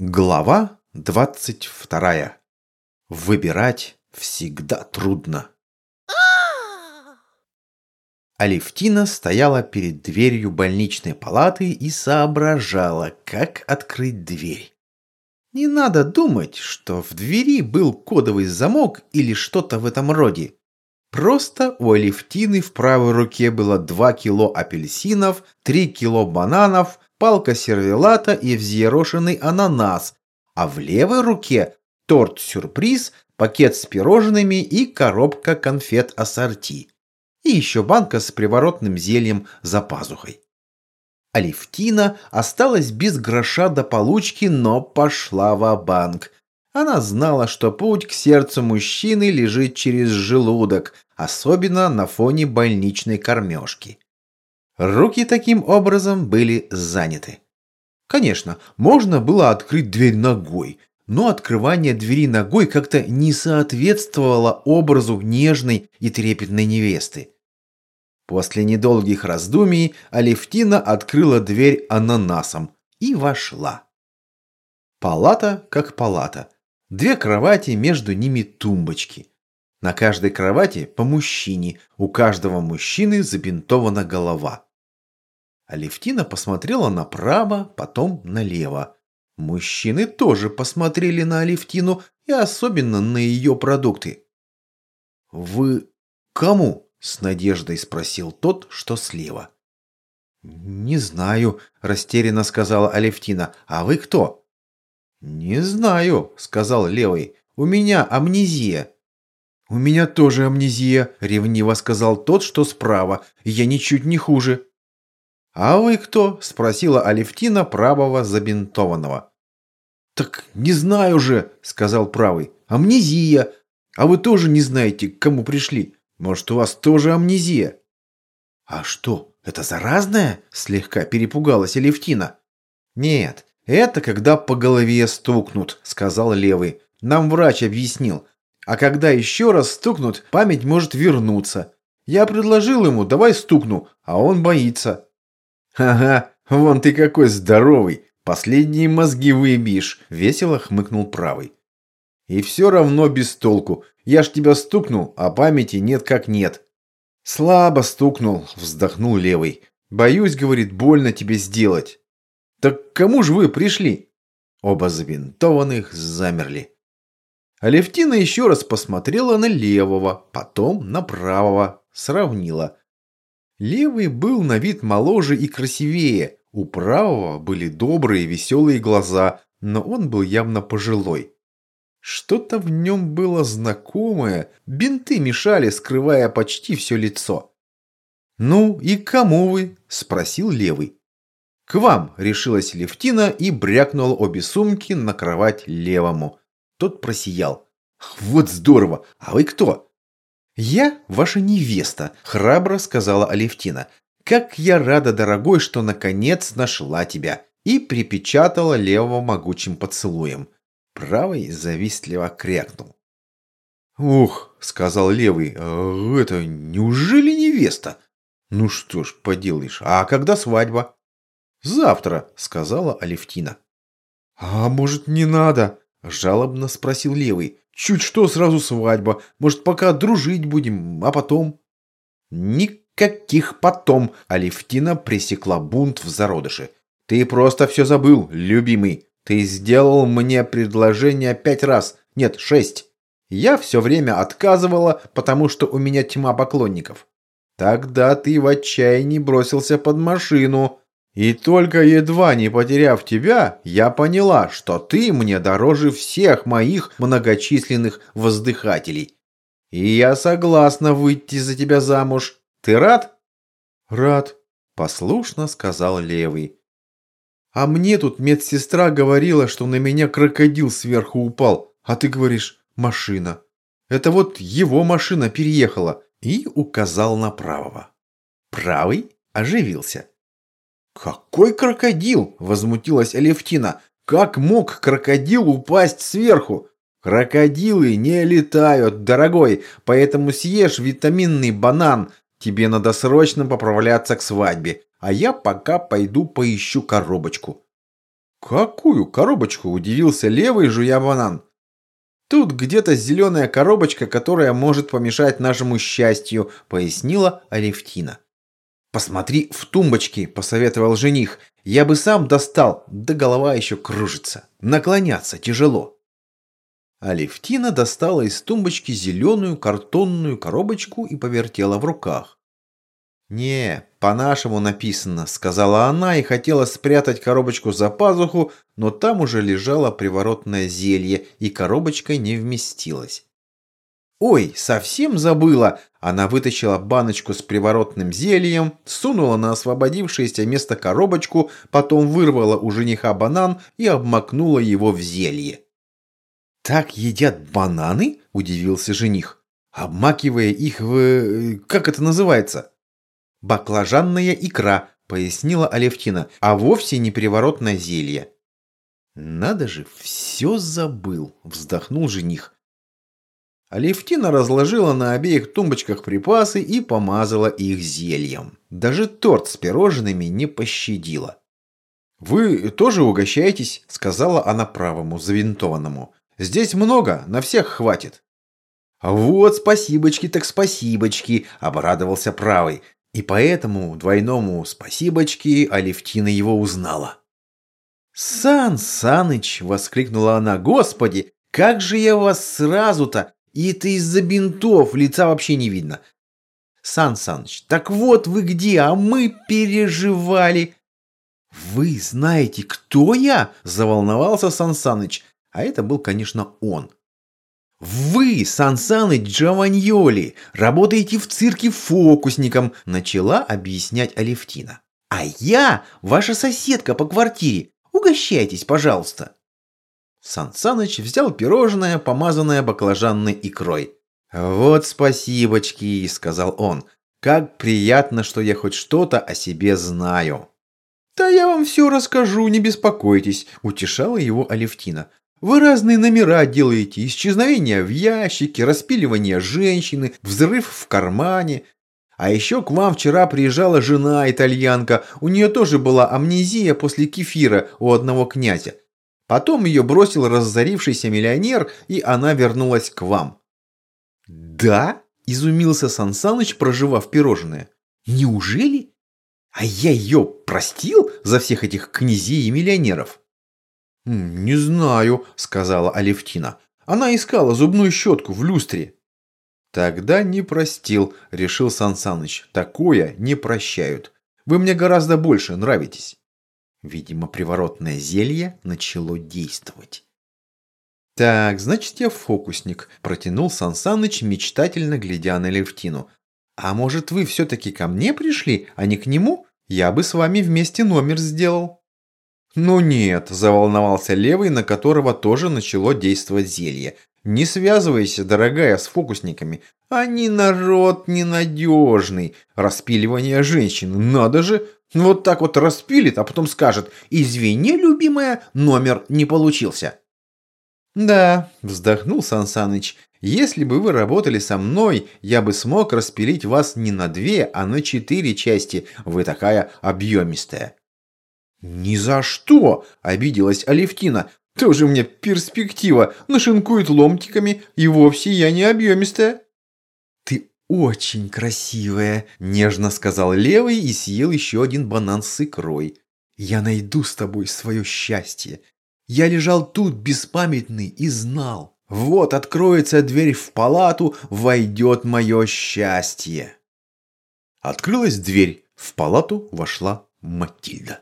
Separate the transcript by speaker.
Speaker 1: Глава 22. Выбирать всегда трудно. Алевтина стояла перед дверью больничной палаты и соображала, как открыть дверь. Не надо думать, что в двери был кодовый замок или что-то в этом роде. Просто у Алевтины в правой руке было 2 кило апельсинов, 3 кило бананов, палка сервелата и взъерошенный ананас, а в левой руке торт-сюрприз, пакет с пирожными и коробка конфет ассорти. И еще банка с приворотным зельем за пазухой. Алевтина осталась без гроша до получки, но пошла в банк Она знала, что путь к сердцу мужчины лежит через желудок, особенно на фоне больничной кормежки. Руки таким образом были заняты. Конечно, можно было открыть дверь ногой, но открывание двери ногой как-то не соответствовало образу нежной и трепетной невесты. После недолгих раздумий Алевтина открыла дверь ананасом и вошла. Палата как палата. Две кровати, между ними тумбочки. На каждой кровати по мужчине, у каждого мужчины забинтована голова. Алевтина посмотрела направо, потом налево. Мужчины тоже посмотрели на Алевтину и особенно на ее продукты. «Вы кому?» – с надеждой спросил тот, что слева. «Не знаю», – растерянно сказала Алевтина. «А вы кто?» «Не знаю», – сказал левый. «У меня амнезия». «У меня тоже амнезия», – ревниво сказал тот, что справа. «Я ничуть не хуже». «А вы кто?» – спросила Алевтина правого забинтованного. «Так не знаю же», – сказал правый. «Амнезия. А вы тоже не знаете, к кому пришли. Может, у вас тоже амнезия?» «А что, это заразное?» – слегка перепугалась Алевтина. «Нет, это когда по голове стукнут», – сказал левый. «Нам врач объяснил. А когда еще раз стукнут, память может вернуться. Я предложил ему, давай стукну, а он боится». «Ага, вон ты какой здоровый! Последние мозги выбьешь!» – весело хмыкнул правый. «И все равно без толку. Я ж тебя стукнул, а памяти нет как нет». «Слабо стукнул», – вздохнул левый. «Боюсь, — говорит, — больно тебе сделать». «Так кому же вы пришли?» Оба забинтованных замерли. Алевтина еще раз посмотрела на левого, потом на правого, сравнила. Левый был на вид моложе и красивее, у правого были добрые веселые глаза, но он был явно пожилой. Что-то в нем было знакомое, бинты мешали, скрывая почти все лицо. «Ну и кому вы?» – спросил левый. «К вам!» – решилась Левтина и брякнула обе сумки на кровать левому. Тот просиял. «Вот здорово! А вы кто?» «Я ваша невеста», – храбро сказала Алевтина. «Как я рада, дорогой, что наконец нашла тебя!» И припечатала левого могучим поцелуем. Правый завистливо крякнул. «Ух», – сказал левый, «а – «это неужели невеста?» «Ну что ж, поделаешь, а когда свадьба?» «Завтра», – сказала Алевтина. «А может, не надо?» – жалобно спросил левый. Чуть что, сразу свадьба. Может, пока дружить будем, а потом...» «Никаких потом!» – Алевтина пресекла бунт в зародыше. «Ты просто все забыл, любимый. Ты сделал мне предложение пять раз. Нет, шесть. Я все время отказывала, потому что у меня тьма поклонников. Тогда ты в отчаянии бросился под машину. И только едва не потеряв тебя, я поняла, что ты мне дороже всех моих многочисленных воздыхателей. И я согласна выйти за тебя замуж. Ты рад? Рад, послушно сказал Левый. А мне тут медсестра говорила, что на меня крокодил сверху упал, а ты говоришь «машина». Это вот его машина переехала и указал на правого. Правый оживился. «Какой крокодил?» – возмутилась Алевтина. «Как мог крокодил упасть сверху?» «Крокодилы не летают, дорогой, поэтому съешь витаминный банан. Тебе надо срочно поправляться к свадьбе, а я пока пойду поищу коробочку». «Какую коробочку?» – удивился левый, жуя банан. «Тут где-то зеленая коробочка, которая может помешать нашему счастью», – пояснила Алевтина. «Посмотри в тумбочке», – посоветовал жених. «Я бы сам достал, да голова еще кружится. Наклоняться тяжело». Алевтина достала из тумбочки зеленую картонную коробочку и повертела в руках. «Не, по-нашему написано», — сказала она и хотела спрятать коробочку за пазуху, но там уже лежало приворотное зелье, и коробочка не вместилась. «Ой, совсем забыла!» Она вытащила баночку с приворотным зельем, сунула на освободившееся место коробочку, потом вырвала у жениха банан и обмакнула его в зелье. «Так едят бананы?» – удивился жених. «Обмакивая их в... Э, как это называется?» «Баклажанная икра», — пояснила Алевтина, — «а вовсе не приворотное зелье». «Надо же, все забыл», — вздохнул жених. Алевтина разложила на обеих тумбочках припасы и помазала их зельем. Даже торт с пирожными не пощадила. «Вы тоже угощаетесь», — сказала она правому, завинтованному. «Здесь много, на всех хватит». «Вот спасибочки так спасибочки», — обрадовался правый. И поэтому двойному спасибочки Алевтина его узнала. «Сан Саныч!» — воскликнула она. «Господи, как же я вас сразу-то! И это из-за бинтов, лица вообще не видно!» «Сан Саныч, так вот вы где, а мы переживали!» «Вы знаете, кто я?» – заволновался Сан Саныч. А это был, конечно, он. «Вы, Сансаны Джованьоли, работаете в цирке фокусником», – начала объяснять Алевтина. «А я ваша соседка по квартире. Угощайтесь, пожалуйста». Сансаныч взял пирожное, помазанное баклажанной икрой. «Вот спасибочки», – сказал он. «Как приятно, что я хоть что-то о себе знаю». «Да я вам все расскажу, не беспокойтесь», – утешала его Алевтина. Вы разные номера делаете, исчезновение в ящике, распиливание женщины, взрыв в кармане. А еще к вам вчера приезжала жена итальянка, у нее тоже была амнезия после кефира у одного князя. Потом ее бросил разорившийся миллионер, и она вернулась к вам. «Да?» – изумился Сансаныч, проживав пирожное. «Неужели? А я ее простил за всех этих князей и миллионеров?» «Не знаю», — сказала Алевтина. «Она искала зубную щетку в люстре». «Тогда не простил», — решил Сансаныч. «Такое не прощают. Вы мне гораздо больше нравитесь». Видимо, приворотное зелье начало действовать. «Так, значит, я фокусник», – протянул Сансаныч, мечтательно глядя на Левтину. «А может, вы все-таки ко мне пришли, а не к нему? Я бы с вами вместе номер сделал». «Ну нет», – заволновался левый, на которого тоже начало действовать зелье. «Не связывайся, дорогая, с фокусниками. Они народ ненадежный. Распиливание женщин, надо же. Вот так вот распилит, а потом скажет, извини, любимая, номер не получился». «Да», – вздохнул Сансаныч, – «если бы вы работали со мной, я бы смог распилить вас не на две, а на четыре части. Вы такая объемистая». «Ни за что!» – обиделась Алевтина. «Тоже мне перспектива, нашинкует ломтиками, и вовсе я не объемистая». «Ты очень красивая», – нежно сказал Левый и съел еще один банан с икрой. «Я найду с тобой свое счастье. Я лежал тут беспамятный и знал. Вот откроется дверь в палату, войдет мое счастье». Открылась дверь. В палату вошла Матильда.